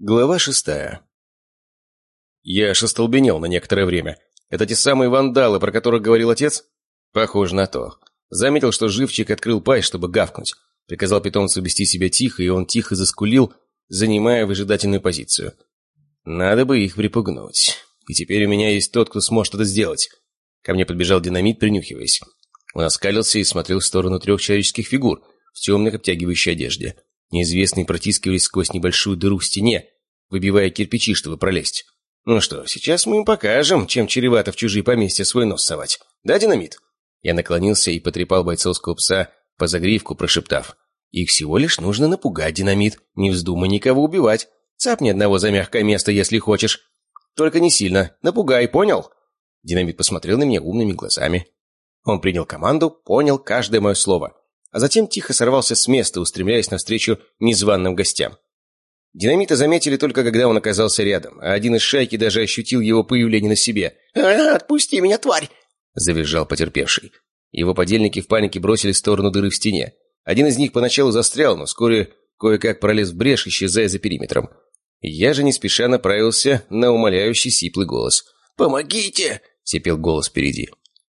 Глава шестая. Я аж остолбенел на некоторое время. Это те самые вандалы, про которых говорил отец? Похоже на то. Заметил, что живчик открыл пасть, чтобы гавкнуть. Приказал питомцу вести себя тихо, и он тихо заскулил, занимая выжидательную позицию. Надо бы их припугнуть. И теперь у меня есть тот, кто сможет это сделать. Ко мне подбежал динамит, принюхиваясь. Он оскалился и смотрел в сторону трех человеческих фигур в темной обтягивающей одежде. Неизвестные протискивались сквозь небольшую дыру в стене, выбивая кирпичи, чтобы пролезть. Ну что, сейчас мы им покажем, чем чревато в чужие поместья свой нос совать. Да, динамит? Я наклонился и потрепал бойцовского пса по загривку, прошептав. Их всего лишь нужно напугать, динамит. Не вздумай никого убивать. Цапни одного за мягкое место, если хочешь. Только не сильно. Напугай, понял? Динамит посмотрел на меня умными глазами. Он принял команду, понял каждое мое слово а затем тихо сорвался с места, устремляясь навстречу незваным гостям. Динамита заметили только когда он оказался рядом, а один из шайки даже ощутил его появление на себе. «А, «Отпусти меня, тварь!» — завизжал потерпевший. Его подельники в панике бросились в сторону дыры в стене. Один из них поначалу застрял, но вскоре кое-как пролез в брешь, исчезая за периметром. Я же не спеша направился на умоляющий сиплый голос. «Помогите!» — сипел голос впереди.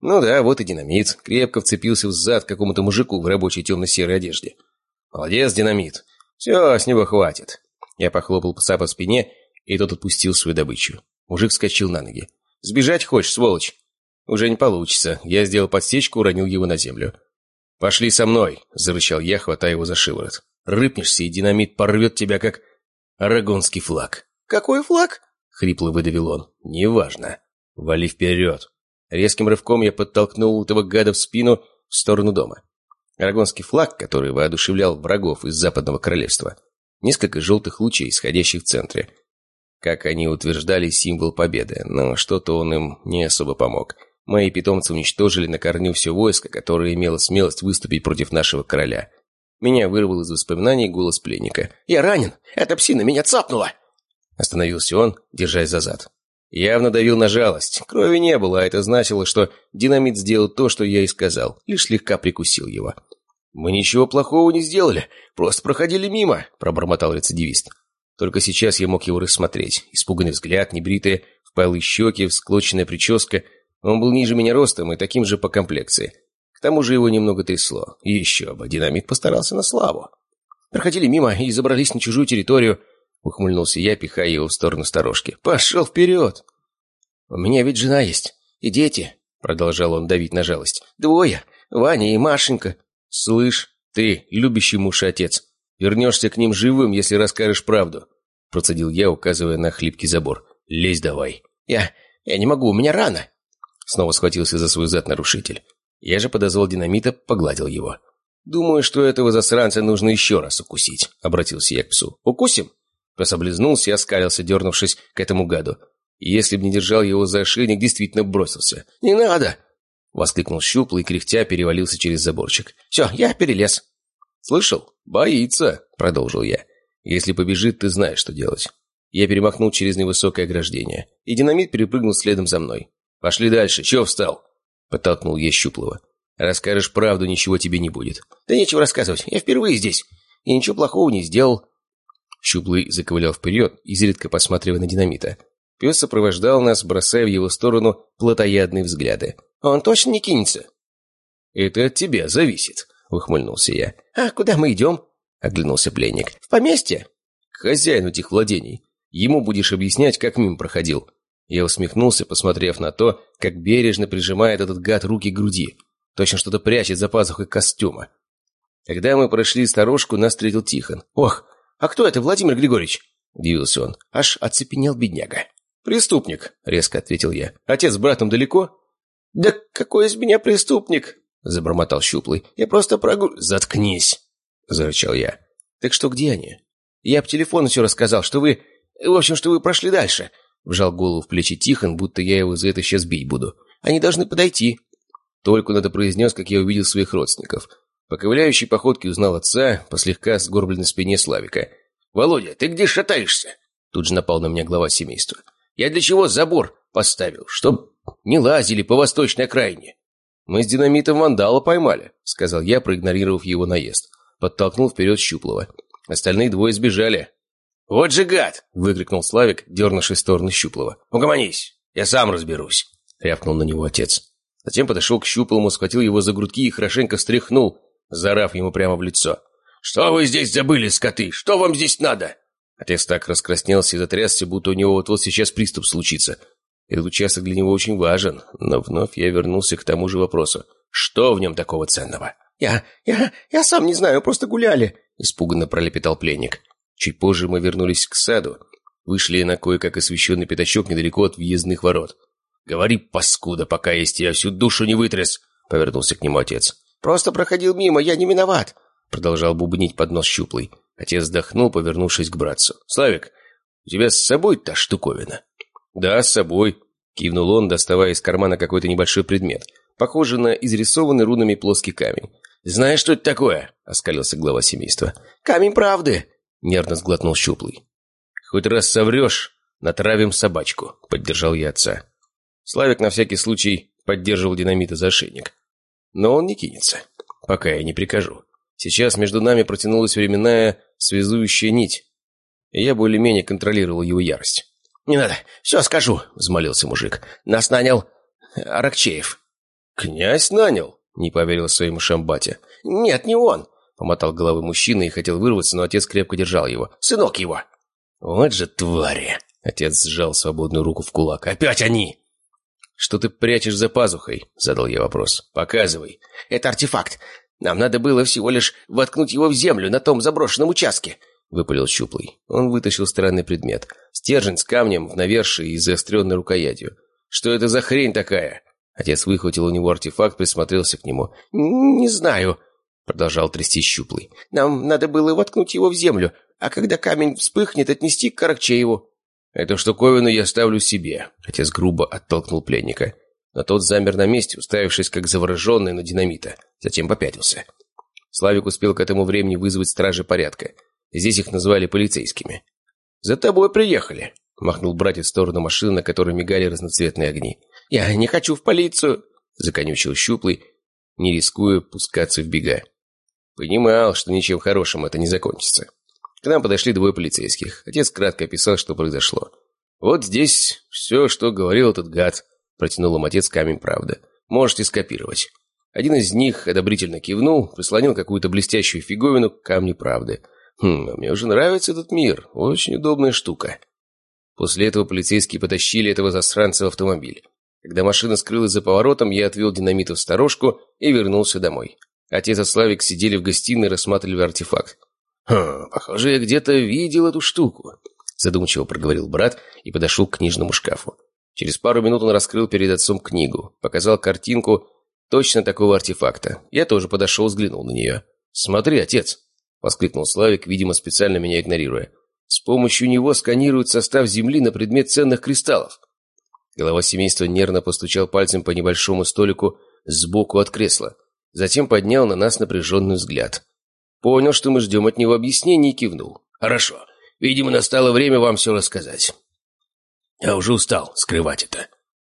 Ну да, вот и динамит. Крепко вцепился в зад какому-то мужику в рабочей темно-серой одежде. Молодец, динамит. Все, с него хватит. Я похлопал пса по спине, и тот отпустил свою добычу. Мужик вскочил на ноги. «Сбежать хочешь, сволочь?» «Уже не получится. Я сделал подсечку, уронил его на землю». «Пошли со мной», — зарычал я, хватая его за шиворот. «Рыпнешься, и динамит порвет тебя, как арагонский флаг». «Какой флаг?» — хрипло выдавил он. «Неважно. Вали вперед». Резким рывком я подтолкнул этого гада в спину в сторону дома. Арагонский флаг, который воодушевлял врагов из Западного Королевства. Несколько желтых лучей, исходящих в центре. Как они утверждали, символ победы, но что-то он им не особо помог. Мои питомцы уничтожили на корню все войско, которое имело смелость выступить против нашего короля. Меня вырвал из воспоминаний голос пленника. «Я ранен! Эта псина меня цапнула!» Остановился он, держась за зад. Явно давил на жалость. Крови не было, а это значило, что динамит сделал то, что я и сказал, лишь слегка прикусил его. «Мы ничего плохого не сделали, просто проходили мимо», — пробормотал рецидивист. Только сейчас я мог его рассмотреть. Испуганный взгляд, небритые, впалые щеки, всклоченная прическа. Он был ниже меня ростом и таким же по комплекции. К тому же его немного трясло. Еще бы, динамит постарался на славу. Проходили мимо и забрались на чужую территорию, Ухмыльнулся я, пихая его в сторону сторожки. «Пошел вперед!» «У меня ведь жена есть. И дети!» Продолжал он давить на жалость. «Двое. Ваня и Машенька. Слышь, ты, любящий муж и отец, вернешься к ним живым, если расскажешь правду!» Процедил я, указывая на хлипкий забор. «Лезь давай!» «Я... я не могу, у меня рана!» Снова схватился за свой зад нарушитель. Я же подозвал динамита, погладил его. «Думаю, что этого засранца нужно еще раз укусить», — обратился я к псу. «Укусим?» Пес облизнулся и оскалился, дернувшись к этому гаду. если бы не держал его за ошейник, действительно бросился. «Не надо!» — воскликнул щуплый и кряхтя перевалился через заборчик. «Все, я перелез». «Слышал? Боится», — продолжил я. «Если побежит, ты знаешь, что делать». Я перемахнул через невысокое ограждение, и динамит перепрыгнул следом за мной. «Пошли дальше, чего встал?» — подтолкнул я щуплого. «Расскажешь правду, ничего тебе не будет». «Да нечего рассказывать, я впервые здесь, и ничего плохого не сделал». Щуплый заковылял вперед, изредка посматривая на динамита. Пес сопровождал нас, бросая в его сторону плотоядные взгляды. «Он точно не кинется?» «Это от тебя зависит», — ухмыльнулся я. «А куда мы идем?» — оглянулся пленник. «В поместье?» «К хозяину этих владений. Ему будешь объяснять, как мимо проходил». Я усмехнулся, посмотрев на то, как бережно прижимает этот гад руки к груди. Точно что-то прячет за пазухой костюма. Когда мы прошли сторожку, нас встретил Тихон. «Ох, «А кто это, Владимир Григорьевич?» – удивился он. Аж оцепенел бедняга. «Преступник», – резко ответил я. «Отец с братом далеко?» «Да какой из меня преступник?» – забормотал щуплый. «Я просто прогуль...» «Заткнись!» – зарычал я. «Так что где они?» «Я по телефону все рассказал, что вы... В общем, что вы прошли дальше». Вжал голову в плечи Тихон, будто я его за это сейчас бить буду. «Они должны подойти». Только надо произнес, как я увидел своих родственников – по ковыляющей походке узнал отца, по слегка сгорбленной спине Славика. «Володя, ты где шатаешься?» Тут же напал на меня глава семейства. «Я для чего забор поставил? Чтоб не лазили по восточной окраине». «Мы с динамитом вандала поймали», — сказал я, проигнорировав его наезд. Подтолкнул вперед Щуплова. Остальные двое сбежали. «Вот же гад!» — выкрикнул Славик, дернувший в сторону Щуплова. «Угомонись! Я сам разберусь!» — рявкнул на него отец. Затем подошел к Щуплому, схватил его за грудки и хорошенько встряхнул, зарав ему прямо в лицо. «Что вы здесь забыли, скоты? Что вам здесь надо?» Отец так раскраснелся и затрясся, будто у него вот-вот сейчас приступ случится. Этот участок для него очень важен, но вновь я вернулся к тому же вопросу. Что в нем такого ценного? «Я... я... я сам не знаю, просто гуляли», — испуганно пролепетал пленник. Чуть позже мы вернулись к саду, вышли на кое-как освещенный пятачок недалеко от въездных ворот. «Говори, паскуда, пока есть я всю душу не вытряс!» — повернулся к нему отец. «Просто проходил мимо, я не виноват!» — продолжал бубнить под нос щуплый. Отец вздохнул, повернувшись к братцу. «Славик, у тебя с собой та штуковина?» «Да, с собой», — кивнул он, доставая из кармана какой-то небольшой предмет, похожий на изрисованный рунами плоский камень. «Знаешь, что это такое?» — оскалился глава семейства. «Камень правды!» — нервно сглотнул щуплый. «Хоть раз соврешь, натравим собачку», — поддержал я отца. Славик на всякий случай поддерживал динамита за ошейник. Но он не кинется, пока я не прикажу. Сейчас между нами протянулась временная связующая нить, и я более-менее контролировал его ярость. «Не надо, все скажу», — взмолился мужик. «Нас нанял Аракчеев». «Князь нанял?» — не поверил своему шамбате. «Нет, не он», — помотал головой мужчина и хотел вырваться, но отец крепко держал его. «Сынок его». «Вот же твари!» — отец сжал свободную руку в кулак. «Опять они!» «Что ты прячешь за пазухой?» — задал я вопрос. «Показывай». «Это артефакт. Нам надо было всего лишь воткнуть его в землю на том заброшенном участке», — выпалил Щуплый. Он вытащил странный предмет. Стержень с камнем в навершии и заостренной рукоятью. «Что это за хрень такая?» Отец выхватил у него артефакт, присмотрелся к нему. «Не знаю», — продолжал трясти Щуплый. «Нам надо было воткнуть его в землю, а когда камень вспыхнет, отнести к Каракчееву». «Эту штуковину я ставлю себе», — отец грубо оттолкнул пленника. Но тот замер на месте, уставившись как завороженный на динамита. Затем попятился. Славик успел к этому времени вызвать стражи порядка. Здесь их называли полицейскими. «За тобой приехали», — махнул братец в сторону машины, на которой мигали разноцветные огни. «Я не хочу в полицию», — законючил щуплый, не рискуя пускаться в бега. Понимал, что ничем хорошим это не закончится. К нам подошли двое полицейских. Отец кратко описал, что произошло. «Вот здесь все, что говорил этот гад», — протянул им отец камень правды. «Можете скопировать». Один из них одобрительно кивнул, прислонил какую-то блестящую фиговину к камню правды. «Хм, а мне уже нравится этот мир. Очень удобная штука». После этого полицейские потащили этого засранца в автомобиль. Когда машина скрылась за поворотом, я отвел динамита в сторожку и вернулся домой. Отец и Славик сидели в гостиной и рассматривали артефакт. «Хм, похоже, я где-то видел эту штуку», — задумчиво проговорил брат и подошел к книжному шкафу. Через пару минут он раскрыл перед отцом книгу, показал картинку точно такого артефакта. Я тоже подошел, взглянул на нее. «Смотри, отец!» — воскликнул Славик, видимо, специально меня игнорируя. «С помощью него сканируют состав Земли на предмет ценных кристаллов». Голова семейства нервно постучал пальцем по небольшому столику сбоку от кресла. Затем поднял на нас напряженный взгляд. Понял, что мы ждем от него объяснений и кивнул. «Хорошо. Видимо, настало время вам все рассказать. Я уже устал скрывать это».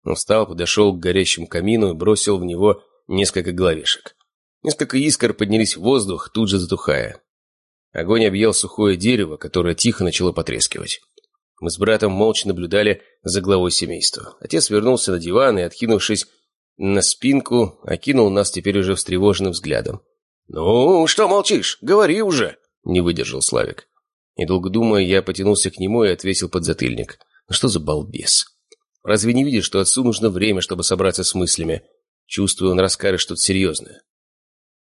Он встал, подошел к горящему камину и бросил в него несколько головешек. Несколько искр поднялись в воздух, тут же затухая. Огонь объел сухое дерево, которое тихо начало потрескивать. Мы с братом молча наблюдали за главой семейства. Отец вернулся на диван и, откинувшись на спинку, окинул нас теперь уже встревоженным взглядом. «Ну, что молчишь? Говори уже!» — не выдержал Славик. Недолго думая, я потянулся к нему и отвесил подзатыльник. «Ну что за балбес? Разве не видишь, что отцу нужно время, чтобы собраться с мыслями? Чувствую, он расскажет что-то серьезное».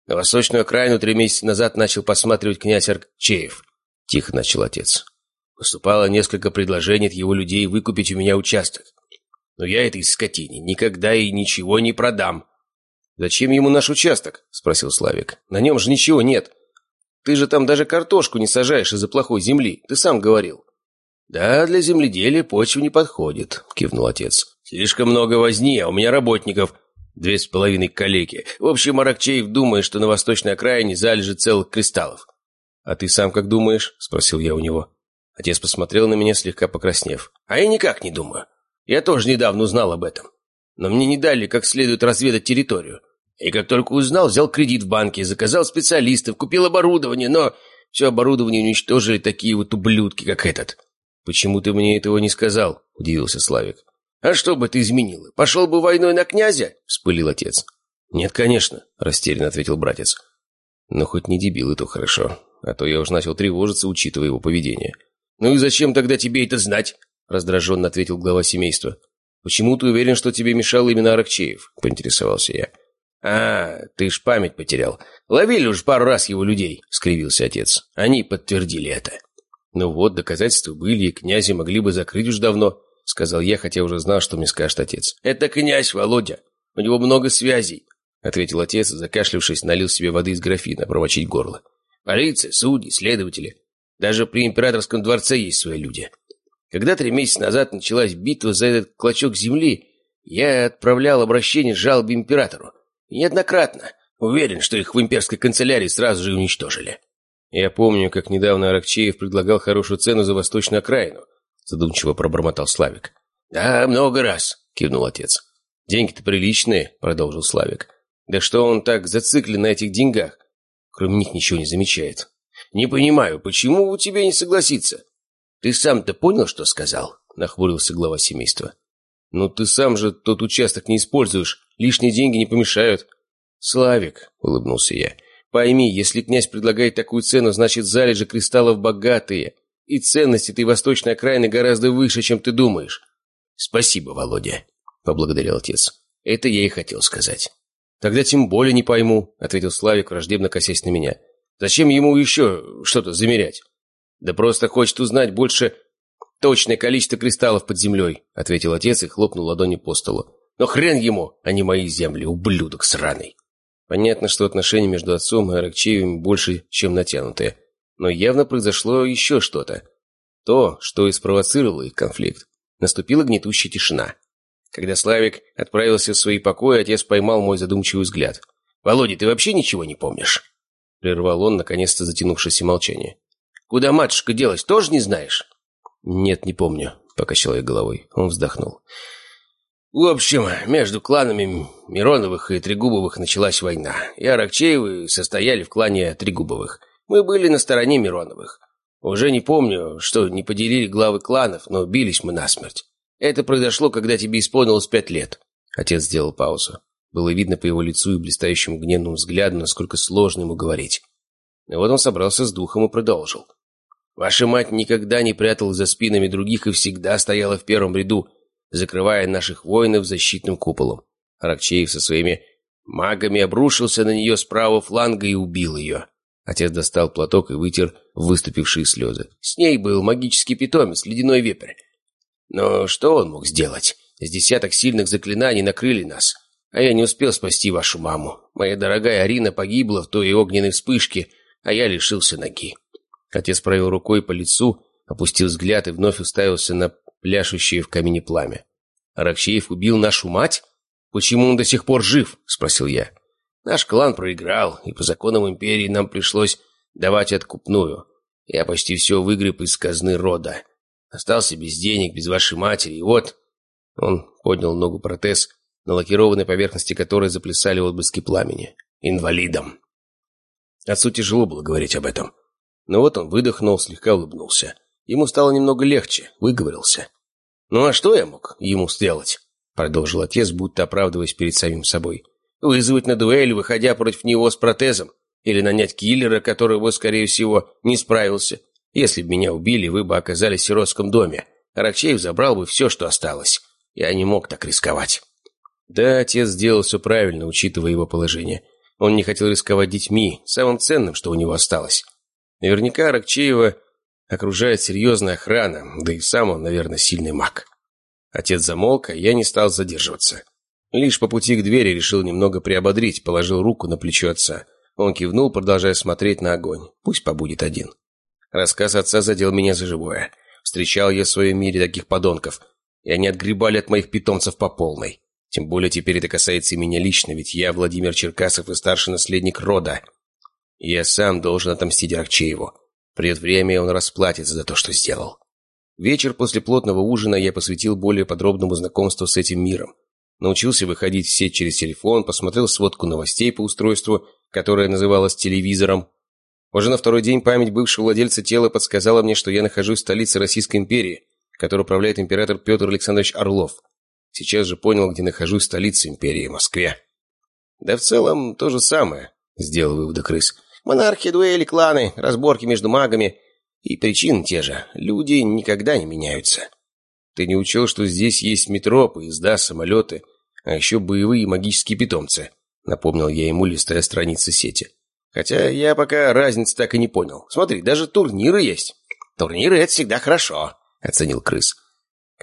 «На восточную окраину три месяца назад начал посматривать князь Аркчеев», — тихо начал отец. «Поступало несколько предложений от его людей выкупить у меня участок. Но я этой скотине никогда и ничего не продам. «Зачем ему наш участок?» – спросил Славик. «На нем же ничего нет. Ты же там даже картошку не сажаешь из-за плохой земли. Ты сам говорил». «Да, для земледелия почва не подходит», – кивнул отец. «Слишком много возни, а у меня работников две с половиной калеки. В общем, Аракчеев думает, что на восточной окраине залежит целых кристаллов». «А ты сам как думаешь?» – спросил я у него. Отец посмотрел на меня, слегка покраснев. «А я никак не думаю. Я тоже недавно узнал об этом но мне не дали как следует разведать территорию. И как только узнал, взял кредит в банке, заказал специалистов, купил оборудование, но Все оборудование уничтожили такие вот ублюдки, как этот». «Почему ты мне этого не сказал?» – удивился Славик. «А что бы ты изменила? Пошел бы войной на князя?» – вспылил отец. «Нет, конечно», – растерянно ответил братец. «Но хоть не дебил, и то хорошо. А то я уж начал тревожиться, учитывая его поведение». «Ну и зачем тогда тебе это знать?» – раздраженно ответил глава семейства. «Почему ты уверен, что тебе мешал именно Аракчеев?» – поинтересовался я. «А, ты ж память потерял. Ловили уж пару раз его людей», — скривился отец. «Они подтвердили это». «Ну вот, доказательства были, и князи могли бы закрыть уж давно», — сказал я, хотя уже знал, что мне скажет отец. «Это князь, Володя. У него много связей», — ответил отец, закашлившись, налил себе воды из графина, промочить горло. «Полиция, судьи, следователи. Даже при императорском дворце есть свои люди. Когда три месяца назад началась битва за этот клочок земли, я отправлял обращение с жалобой императору. Неоднократно. Уверен, что их в имперской канцелярии сразу же уничтожили. Я помню, как недавно Аракчеев предлагал хорошую цену за восточную окраину. Задумчиво пробормотал Славик. «Да, много раз», — кивнул отец. «Деньги-то приличные», — продолжил Славик. «Да что он так зациклен на этих деньгах? Кроме них ничего не замечает». «Не понимаю, почему у тебя не согласиться? Ты сам-то понял, что сказал?» — нахмурился глава семейства. «Ну ты сам же тот участок не используешь. Лишние деньги не помешают». «Славик», — улыбнулся я, — «пойми, если князь предлагает такую цену, значит залежи кристаллов богатые, и ценность этой восточной окраины гораздо выше, чем ты думаешь». «Спасибо, Володя», — поблагодарил отец. «Это я и хотел сказать». «Тогда тем более не пойму», — ответил Славик, враждебно косясь на меня. «Зачем ему еще что-то замерять?» «Да просто хочет узнать больше точное количество кристаллов под землей», — ответил отец и хлопнул ладонью по столу. Но хрен ему, а не мои земли, ублюдок сраный. Понятно, что отношения между отцом и Аракчеевым больше, чем натянутые. Но явно произошло еще что-то. То, что и спровоцировало их конфликт. Наступила гнетущая тишина. Когда Славик отправился в свои покои, отец поймал мой задумчивый взгляд. «Володя, ты вообще ничего не помнишь?» Прервал он, наконец-то затянувшееся молчание. «Куда матушка делась, тоже не знаешь?» «Нет, не помню», — покачал я головой. Он вздохнул. В общем, между кланами Мироновых и Трегубовых началась война, и Аракчеевы состояли в клане Трегубовых. Мы были на стороне Мироновых. Уже не помню, что не поделили главы кланов, но бились мы насмерть. Это произошло, когда тебе исполнилось пять лет. Отец сделал паузу. Было видно по его лицу и блистающему гневному взгляду, насколько сложно ему говорить. И вот он собрался с духом и продолжил. «Ваша мать никогда не пряталась за спинами других и всегда стояла в первом ряду, закрывая наших воинов защитным куполом. Аракчеев со своими магами обрушился на нее с правого фланга и убил ее. Отец достал платок и вытер выступившие слезы. С ней был магический питомец, ледяной вепрь. Но что он мог сделать? С десяток сильных заклинаний накрыли нас. А я не успел спасти вашу маму. Моя дорогая Арина погибла в той огненной вспышке, а я лишился ноги. Отец провел рукой по лицу, опустил взгляд и вновь уставился на пляшущее в камине пламя. «Аракчеев убил нашу мать? Почему он до сих пор жив?» – спросил я. «Наш клан проиграл, и по законам империи нам пришлось давать откупную. Я почти все выгреб из казны рода. Остался без денег, без вашей матери, и вот...» Он поднял ногу протез, на лакированной поверхности которой заплясали отблески пламени. «Инвалидом!» Отцу тяжело было говорить об этом. Но вот он выдохнул, слегка улыбнулся. Ему стало немного легче, выговорился. «Ну а что я мог ему сделать?» Продолжил отец, будто оправдываясь перед самим собой. «Вызвать на дуэль, выходя против него с протезом. Или нанять киллера, который бы, скорее всего, не справился. Если бы меня убили, вы бы оказались в сиротском доме. Аракчеев забрал бы все, что осталось. Я не мог так рисковать». Да, отец сделал все правильно, учитывая его положение. Он не хотел рисковать детьми, самым ценным, что у него осталось. Наверняка Аракчеева окружает серьезная охрана, да и сам он, наверное, сильный маг. Отец замолк, а я не стал задерживаться. Лишь по пути к двери решил немного приободрить, положил руку на плечо отца. Он кивнул, продолжая смотреть на огонь. Пусть побудет один. Рассказ отца задел меня за живое. Встречал я в своем мире таких подонков, и они отгребали от моих питомцев по полной. Тем более теперь это касается и меня лично, ведь я Владимир Черкасов и старший наследник рода. Я сам должен отомстить Аркчееву. Придет время, и он расплатится за то, что сделал. Вечер после плотного ужина я посвятил более подробному знакомству с этим миром. Научился выходить в сеть через телефон, посмотрел сводку новостей по устройству, которое называлось телевизором. Уже на второй день память бывшего владельца тела подсказала мне, что я нахожусь в столице Российской империи, которой управляет император Петр Александрович Орлов. Сейчас же понял, где нахожусь в столице империи, Москве. Да в целом то же самое, сделал выводы крыс. Монархи, дуэли, кланы, разборки между магами. И причины те же. Люди никогда не меняются. Ты не учел, что здесь есть метро, поезда, самолеты, а еще боевые магические питомцы, напомнил я ему, листая страницы сети. Хотя я пока разницы так и не понял. Смотри, даже турниры есть. Турниры — это всегда хорошо, оценил крыс.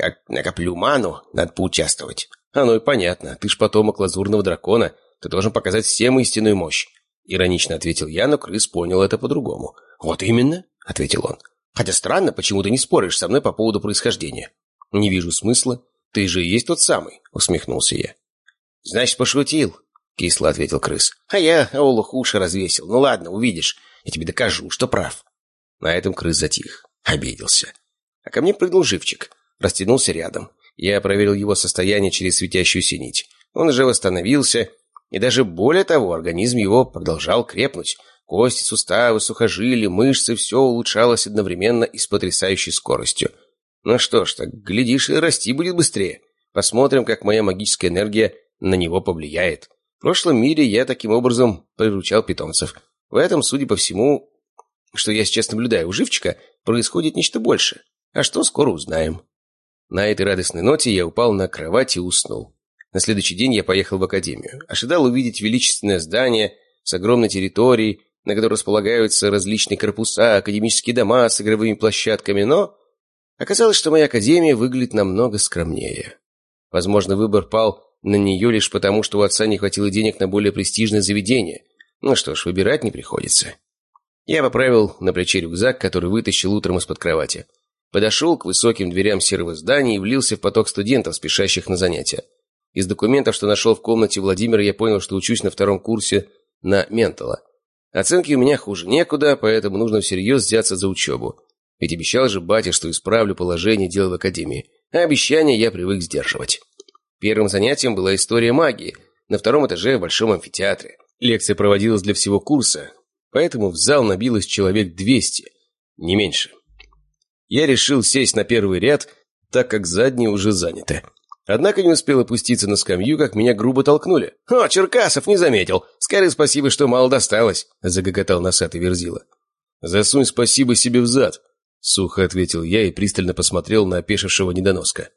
Как накоплю ману, надо поучаствовать. Оно и понятно. Ты ж потомок лазурного дракона. Ты должен показать всем истинную мощь. Иронично ответил я, но крыс понял это по-другому. Вот именно, ответил он. Хотя странно, почему ты не споришь со мной по поводу происхождения. Не вижу смысла. Ты же и есть тот самый, усмехнулся я. Значит, пошутил, кисло ответил крыс. А я Олух уши развесил. Ну ладно, увидишь. Я тебе докажу, что прав. На этом крыс затих. Обиделся. А ко мне прыгнул живчик. Растянулся рядом. Я проверил его состояние через светящуюся нить. Он уже восстановился, и даже более того, организм его продолжал крепнуть. Кости, суставы, сухожилия, мышцы – все улучшалось одновременно и с потрясающей скоростью. Ну что ж, так, глядишь, и расти будет быстрее. Посмотрим, как моя магическая энергия на него повлияет. В прошлом мире я таким образом приручал питомцев. В этом, судя по всему, что я сейчас наблюдаю у живчика, происходит нечто большее. А что, скоро узнаем. На этой радостной ноте я упал на кровать и уснул. На следующий день я поехал в академию. Ожидал увидеть величественное здание с огромной территорией, на которой располагаются различные корпуса, академические дома с игровыми площадками, но оказалось, что моя академия выглядит намного скромнее. Возможно, выбор пал на нее лишь потому, что у отца не хватило денег на более престижное заведение. Ну что ж, выбирать не приходится. Я поправил на плече рюкзак, который вытащил утром из-под кровати. Подошел к высоким дверям серого здания и влился в поток студентов, спешащих на занятия. Из документов, что нашел в комнате Владимира, я понял, что учусь на втором курсе на Ментала. Оценки у меня хуже некуда, поэтому нужно всерьез взяться за учебу. Ведь обещал же батя, что исправлю положение дел в академии. А обещания я привык сдерживать. Первым занятием была история магии, на втором этаже в Большом амфитеатре. Лекция проводилась для всего курса, поэтому в зал набилось человек 200, не меньше. Я решил сесть на первый ряд, так как задние уже заняты. Однако не успел опуститься на скамью, как меня грубо толкнули. «О, Черкасов, не заметил! Скажи спасибо, что мало досталось!» — загоготал носатый Верзила. «Засунь спасибо себе в зад!» — сухо ответил я и пристально посмотрел на опешившего недоноска.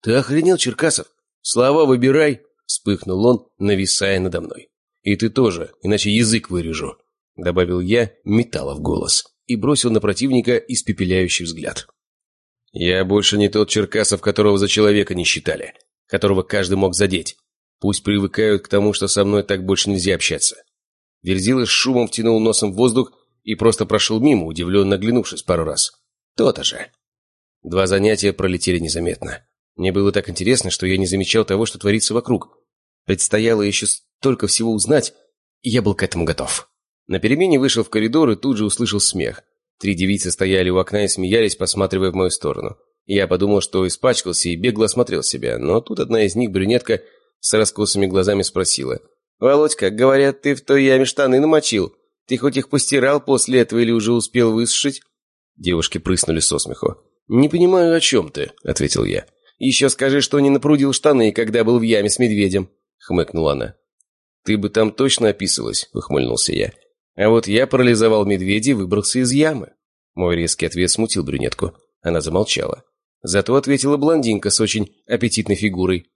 «Ты охренел, Черкасов? Слова выбирай!» — вспыхнул он, нависая надо мной. «И ты тоже, иначе язык вырежу!» — добавил я металла в голос и бросил на противника испепеляющий взгляд. «Я больше не тот Черкасов, которого за человека не считали, которого каждый мог задеть. Пусть привыкают к тому, что со мной так больше нельзя общаться». Верзила с шумом втянул носом в воздух и просто прошел мимо, удивленно оглянувшись пару раз. «То-то же». Два занятия пролетели незаметно. Мне было так интересно, что я не замечал того, что творится вокруг. Предстояло еще столько всего узнать, и я был к этому готов. На перемене вышел в коридор и тут же услышал смех. Три девицы стояли у окна и смеялись, посматривая в мою сторону. Я подумал, что испачкался и бегло осмотрел себя, но тут одна из них, брюнетка, с раскосыми глазами спросила. «Володька, говорят, ты в той яме штаны намочил. Ты хоть их постирал после этого или уже успел высушить?» Девушки прыснули со смеху. «Не понимаю, о чем ты», — ответил я. «Еще скажи, что не напрудил штаны, когда был в яме с медведем», — хмыкнула она. «Ты бы там точно описывалась», — ухмыльнулся я. А вот я парализовал медведя и выбрался из ямы. Мой резкий ответ смутил брюнетку. Она замолчала. Зато ответила блондинка с очень аппетитной фигурой.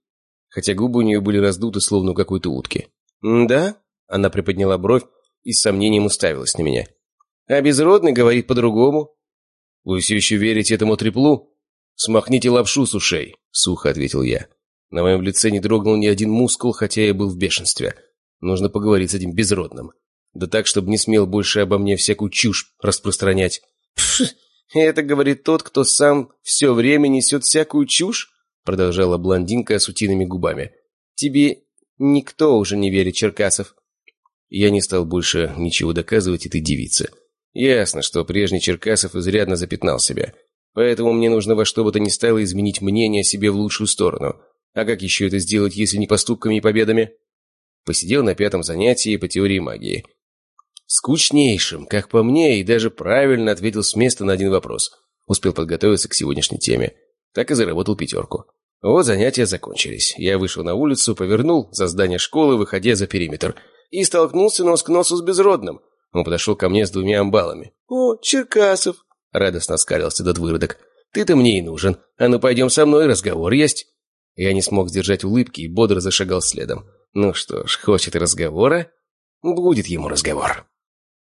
Хотя губы у нее были раздуты, словно у какой-то утки. «Да?» Она приподняла бровь и с сомнением уставилась на меня. «А безродный говорит по-другому». «Вы все еще верите этому треплу?» «Смахните лапшу с ушей», — сухо ответил я. На моем лице не дрогнул ни один мускул, хотя я был в бешенстве. Нужно поговорить с этим безродным. Да так, чтобы не смел больше обо мне всякую чушь распространять. Пф, это говорит тот, кто сам все время несет всякую чушь? Продолжала блондинка с утиными губами. Тебе никто уже не верит, Черкасов. Я не стал больше ничего доказывать этой девице. Ясно, что прежний Черкасов изрядно запятнал себя. Поэтому мне нужно во что бы то ни стало изменить мнение о себе в лучшую сторону. А как еще это сделать, если не поступками и победами? Посидел на пятом занятии по теории магии. Скучнейшим, как по мне, и даже правильно ответил с места на один вопрос. Успел подготовиться к сегодняшней теме. Так и заработал пятерку. Вот занятия закончились. Я вышел на улицу, повернул за здание школы, выходя за периметр, и столкнулся нос к носу с безродным. Он подошел ко мне с двумя амбалами. «О, Черкасов!» — радостно оскалился до выродок. «Ты-то мне и нужен. А ну пойдем со мной, разговор есть». Я не смог сдержать улыбки и бодро зашагал следом. Ну что ж, хочет разговора? Будет ему разговор.